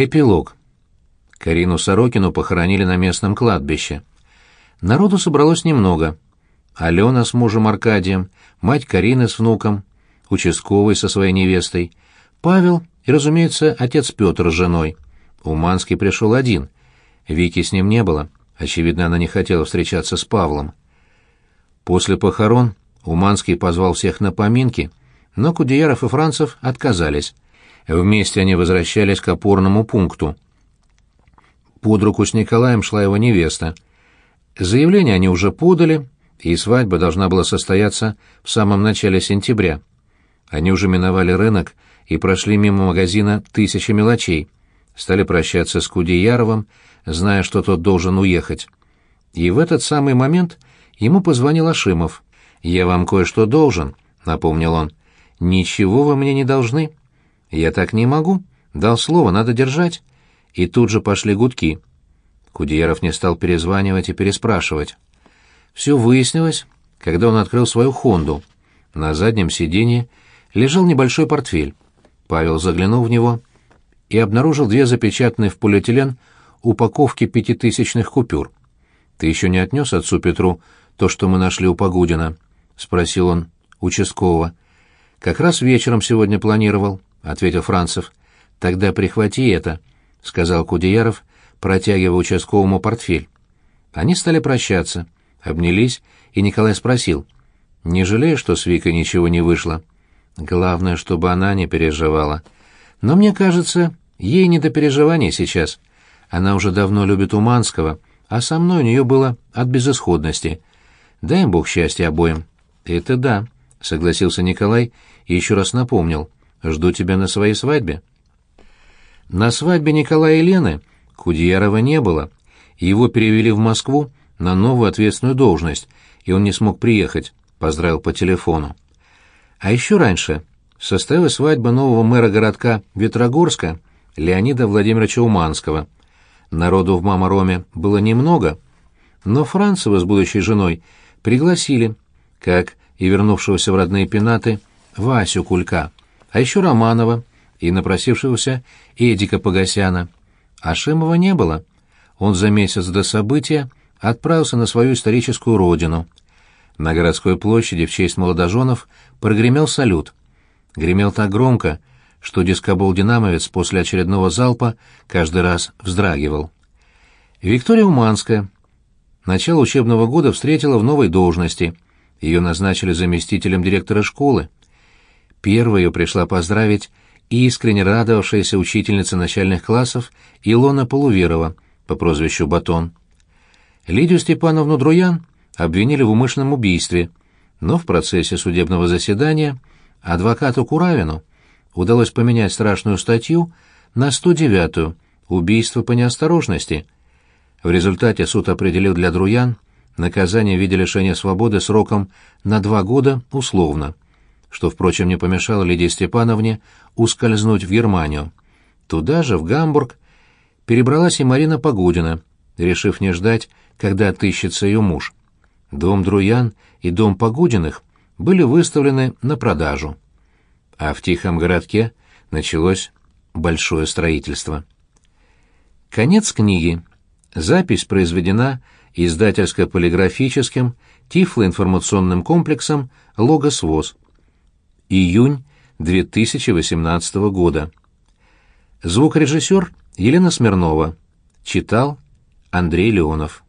Эпилог. Карину Сорокину похоронили на местном кладбище. Народу собралось немного. Алена с мужем Аркадием, мать Карины с внуком, участковый со своей невестой, Павел и, разумеется, отец Петр с женой. Уманский пришел один. Вики с ним не было. Очевидно, она не хотела встречаться с Павлом. После похорон Уманский позвал всех на поминки, но Кудеяров и Францев отказались. Вместе они возвращались к опорному пункту. Под руку с Николаем шла его невеста. Заявление они уже подали, и свадьба должна была состояться в самом начале сентября. Они уже миновали рынок и прошли мимо магазина «Тысяча мелочей». Стали прощаться с Кудеяровым, зная, что тот должен уехать. И в этот самый момент ему позвонил Ашимов. «Я вам кое-что должен», — напомнил он. «Ничего вы мне не должны». «Я так не могу. Дал слово, надо держать». И тут же пошли гудки. Кудеяров не стал перезванивать и переспрашивать. Все выяснилось, когда он открыл свою «Хонду». На заднем сиденье лежал небольшой портфель. Павел заглянул в него и обнаружил две запечатанные в полиэтилен упаковки пятитысячных купюр. «Ты еще не отнес отцу Петру то, что мы нашли у Погудина?» — спросил он участкового. «Как раз вечером сегодня планировал». — ответил Францев. «Тогда прихвати это», — сказал Кудеяров, протягивая участковому портфель. Они стали прощаться, обнялись, и Николай спросил. «Не жалею, что с Викой ничего не вышло?» «Главное, чтобы она не переживала. Но мне кажется, ей не до переживаний сейчас. Она уже давно любит Уманского, а со мной у нее было от безысходности. Дай им Бог счастья обоим». «Это да», — согласился Николай и еще раз напомнил. Жду тебя на своей свадьбе». На свадьбе Николая и Лены Кудьярова не было. Его перевели в Москву на новую ответственную должность, и он не смог приехать, поздравил по телефону. А еще раньше состоялась свадьба нового мэра городка Ветрогорска Леонида Владимировича Уманского. Народу в Мамароме было немного, но Францева с будущей женой пригласили, как и вернувшегося в родные пенаты Васю Кулька а еще Романова и напросившегося Эдика Погосяна. А Шимова не было. Он за месяц до события отправился на свою историческую родину. На городской площади в честь молодоженов прогремел салют. Гремел так громко, что дискобол-динамовец после очередного залпа каждый раз вздрагивал. Виктория Уманская. Начало учебного года встретила в новой должности. Ее назначили заместителем директора школы. Первой ее пришла поздравить искренне радовавшаяся учительница начальных классов Илона Полуверова по прозвищу Батон. Лидию Степановну Друян обвинили в умышленном убийстве, но в процессе судебного заседания адвокату Куравину удалось поменять страшную статью на 109-ю «Убийство по неосторожности». В результате суд определил для Друян наказание в виде лишения свободы сроком на два года условно – что, впрочем, не помешало Лидии Степановне ускользнуть в Германию. Туда же, в Гамбург, перебралась и Марина Погудина, решив не ждать, когда отыщется ее муж. Дом Друян и дом Погудиных были выставлены на продажу. А в тихом городке началось большое строительство. Конец книги. Запись произведена издательско-полиграфическим тифлоинформационным комплексом «Логосвоз» июнь 2018 года. Звукорежиссер Елена Смирнова. Читал Андрей Леонов.